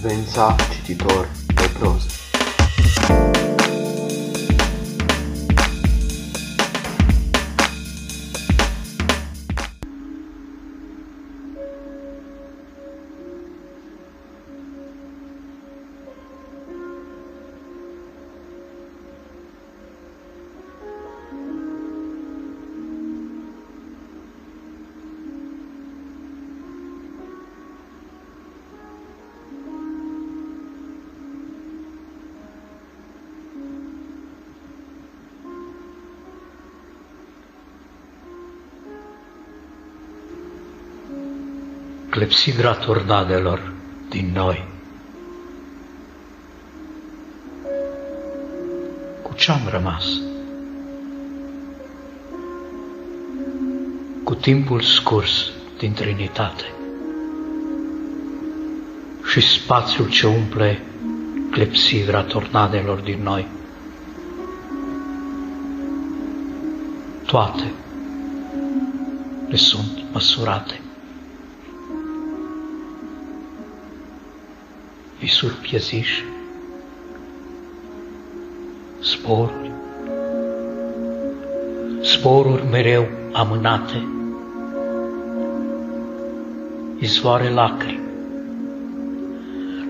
frecvența cititor de proză. Clepsidra tornadelor din noi. Cu ce-am rămas? Cu timpul scurs din Trinitate și spațiul ce umple clepsidra tornadelor din noi. Toate le sunt măsurate. Visuri pieziși, sporuri, sporuri mereu amânate, izvoare lacrimi,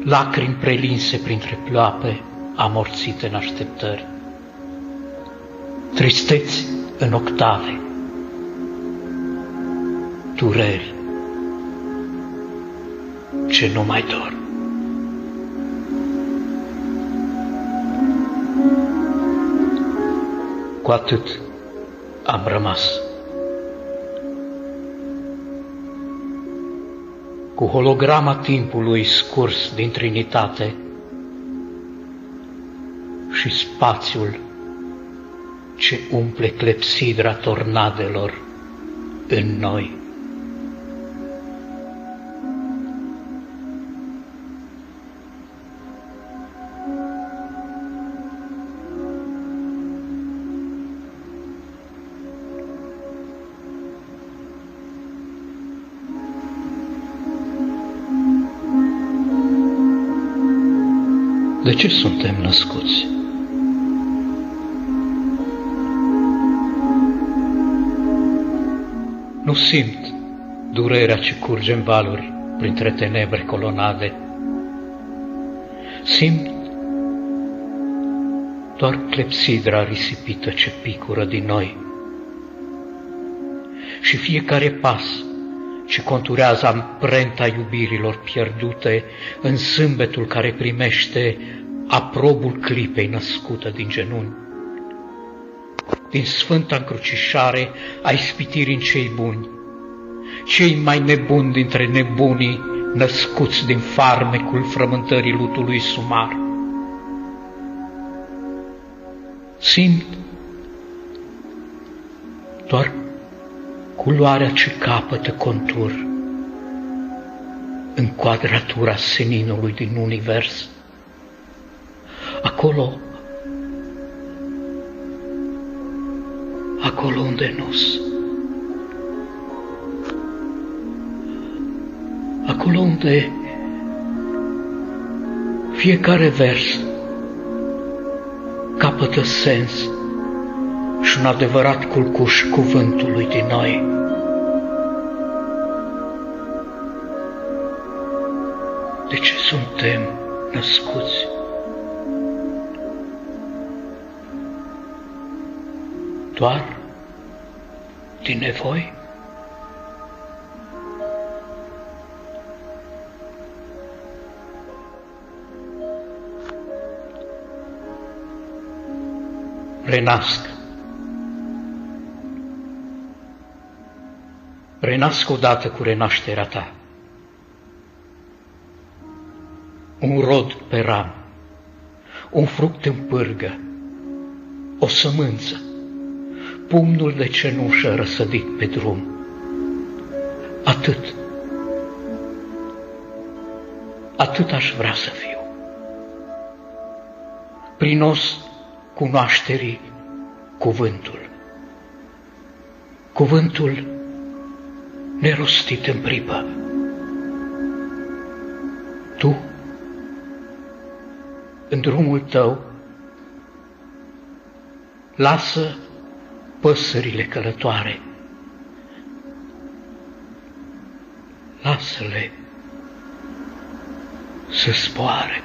lacrimi prelinse printre ploape, amorțite în așteptări, tristeți în octave, dureri. Ce nu mai dor. Cu atât am rămas. Cu holograma timpului scurs din Trinitate și spațiul ce umple clepsidra tornadelor în noi. De ce suntem născuți? Nu simt durerea ce curge în valuri printre tenebre colonade. Simt doar clepsidra risipită ce picură din noi. Și fiecare pas ce conturează amprenta iubirilor pierdute în sâmbetul care primește aprobul clipei născută din genunchi. Din sfânta încrucișare a ispitirii în cei buni, cei mai nebuni dintre nebunii născuți din farmecul frământării lutului sumar. Simt doar culoarea ce capătă contur în quadratura seninului din univers. Acolo, acolo unde nu acolo unde fiecare vers capătă sens și un adevărat culcuș cuvântului din noi. De ce suntem născuți? Doar din nevoi? renasc renasc odată cu renașterea ta. Un rod pe ram, un fruct în pârgă, o sămânță, pumnul de cenușă răsădit pe drum. Atât. Atât aș vrea să fiu. Prinos cunoașterii cuvântul. Cuvântul nerostit în pripă. Tu în drumul tău, lasă păsările călătoare. Lasă-le să spoare.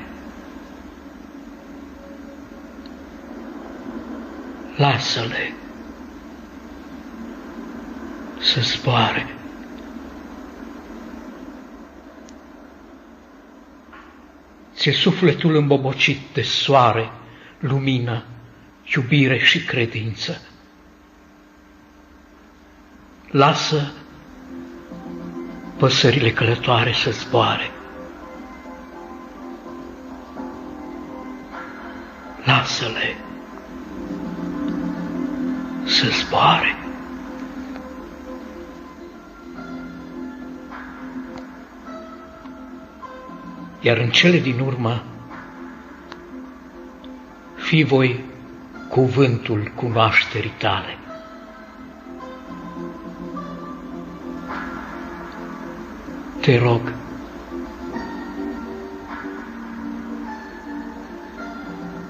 Lasă-le să zboare. Ți-e sufletul îmbobocit de soare, lumină, iubire și credință. Lasă păsările călătoare să zboare. Lasă-le să zboare. Iar în cele din urmă, fi voi cuvântul cunoașterii tale. Te rog,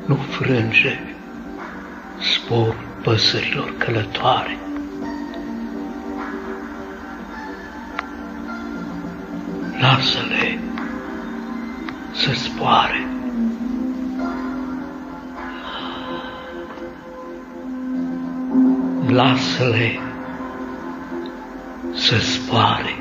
nu frânge spor păsărilor călătoare. Lasă-le să zboare. Lasă-le să zboare.